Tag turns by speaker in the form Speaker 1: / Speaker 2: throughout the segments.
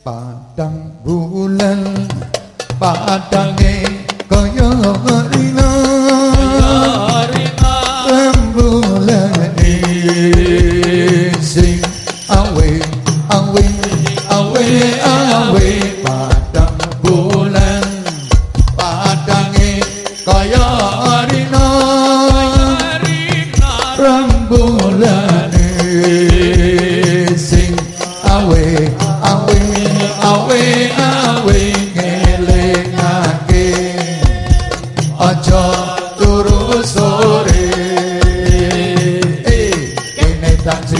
Speaker 1: Padang bulan padange kaya rina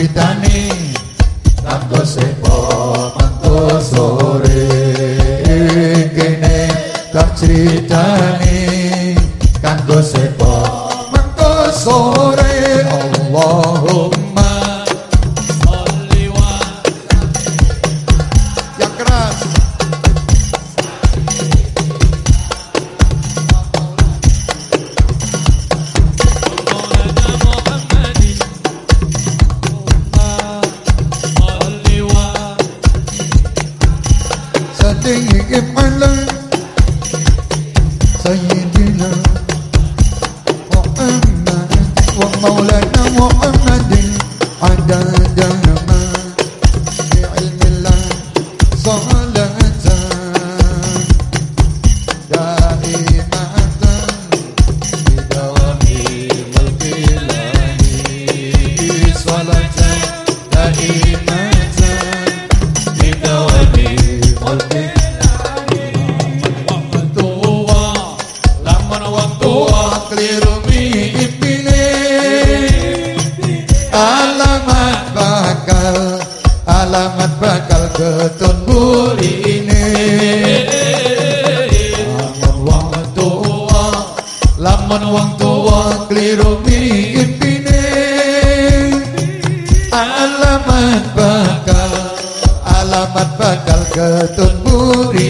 Speaker 1: Kita alamat bakal alamat bakal ketun burine lamun wong tua lamun wong tua keliru mimpine alamat bakal alamat bakal ketun burine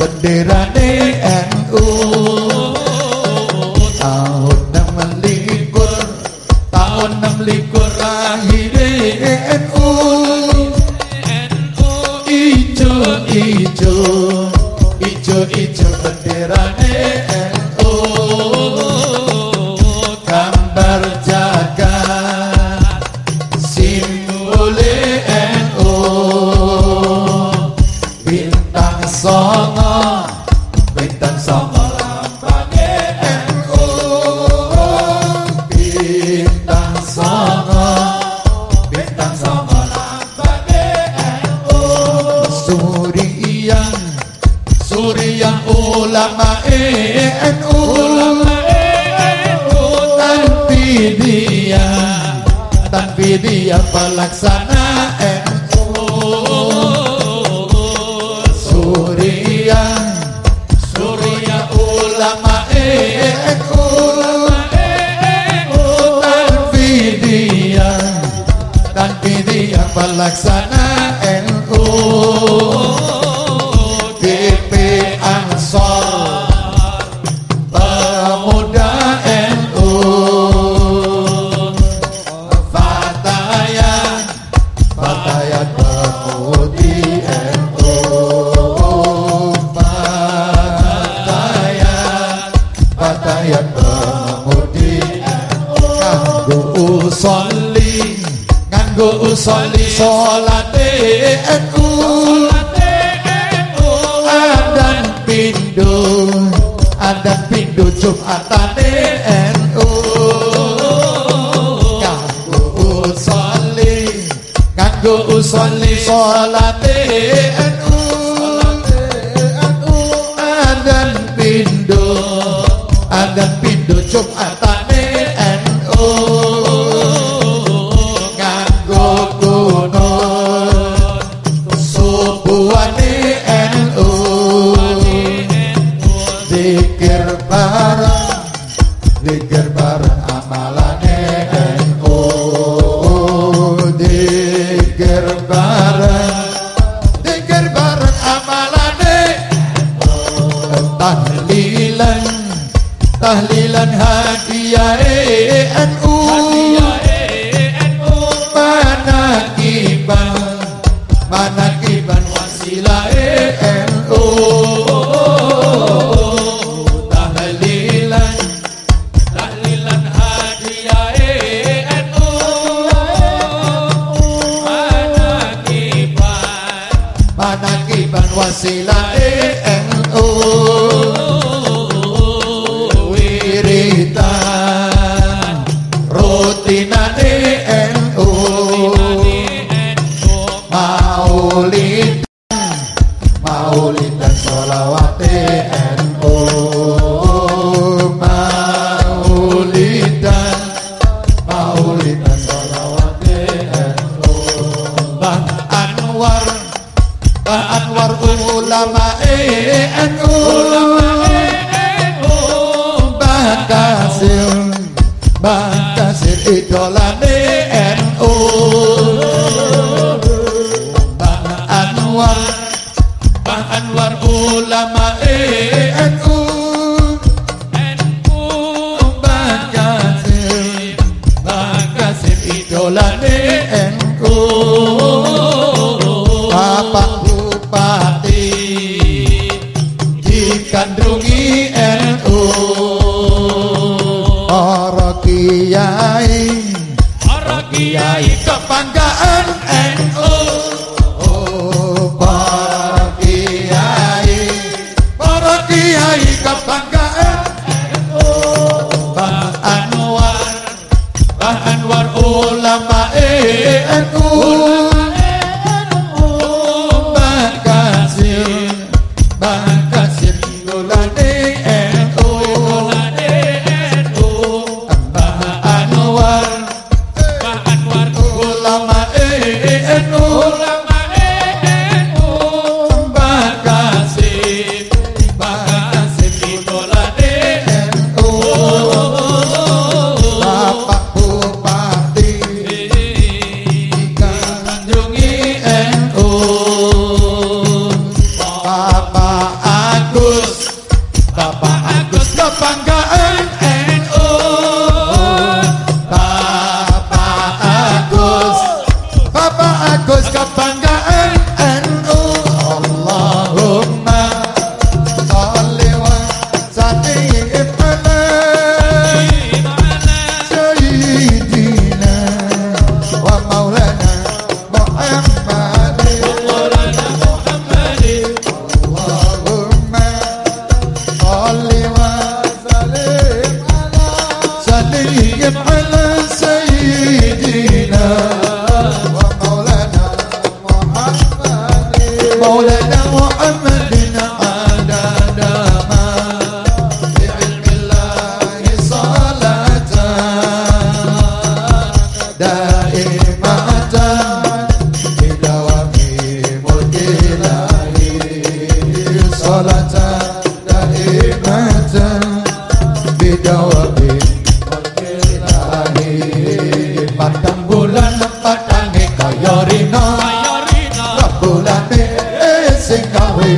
Speaker 1: ijo bendera NU tahun 6 likur tahun 6 likur lahir NU ijo ijo ijo ijo bendera ulama ENU ulama ENU tapi dia pelaksana NU Suriah Suriah ulama ENU ulama ENU tapi dia pelaksana NU DP Ansor go soli solate nu adan pindo adan pindo jumatane à nu nganggo soli nganggo soli solate nu adan pindo adan pindo
Speaker 2: jumat Pancasila E
Speaker 1: N Wiritan Rutina E N O. Maulid Maulid dan Salawat E idolane NU Bang Anwar Bang Anwar ulama e NU NU Bang Kasim Bang Kasim idolane NU Bapak Bupati dikandungi NU Orang kiai
Speaker 2: para kiai
Speaker 1: kebanggaan NU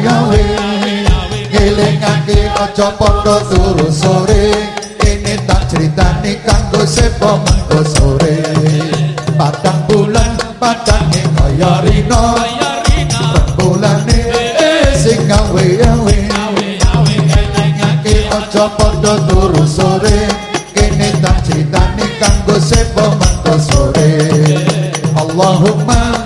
Speaker 1: yawe Giling ngaki ojo pondo turu sore. Kene tak critani kanggo sepo mangko sore. Patang bulan patang nih kaya rino
Speaker 2: Pembulan
Speaker 1: nih eh, sing ngawe yawe Giling ngaki ojo pondo turu sore. Kene tak critani kanggo sepo mangko sore. Allahumma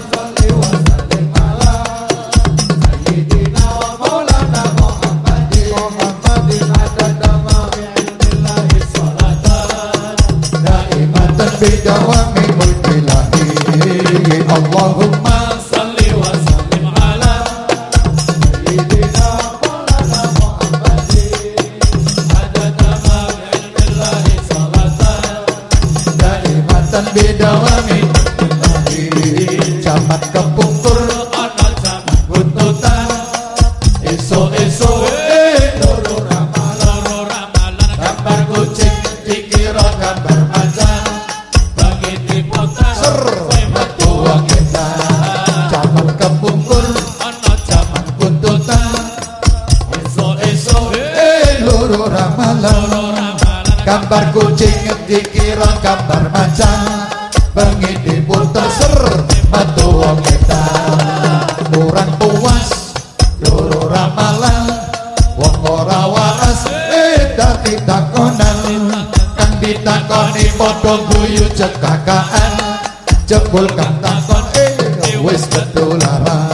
Speaker 1: Gambar kucing dikira gambar macan. Bengi diputer ser metu wong edan Kurang puas loro ramalan Wong ora waras eh dadi takonan Kang ditakoni padha guyu cekakaan Jebul kang takon eh wis ketularan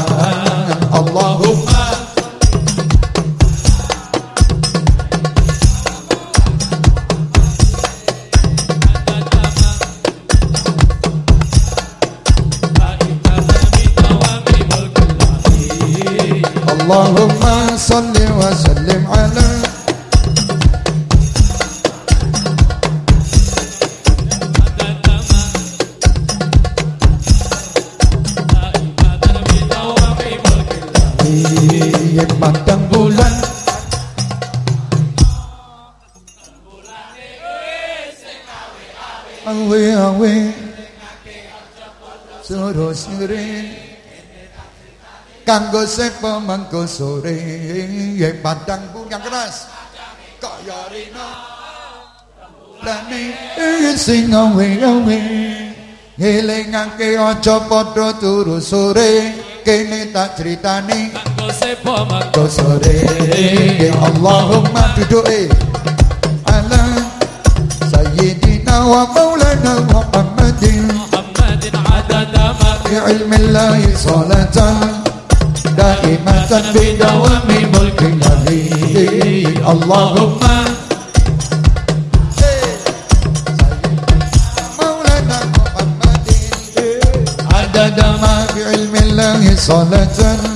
Speaker 1: اللهم صل وسلم على Kanggo sepo mangko sore? Ye padang bulan keras. Kaya rino? Lani sing awe awe Ngelingake aja padha turu sore. Kene tak critani. Kau sore. Allahumma duduke. Ala Sayyidina wa maulana Muhammadin. Bi ilmi Allahi salatan دائمة في دوام ملك الذي اللهم مولانا محمد عدد ما في علم الله صلاة.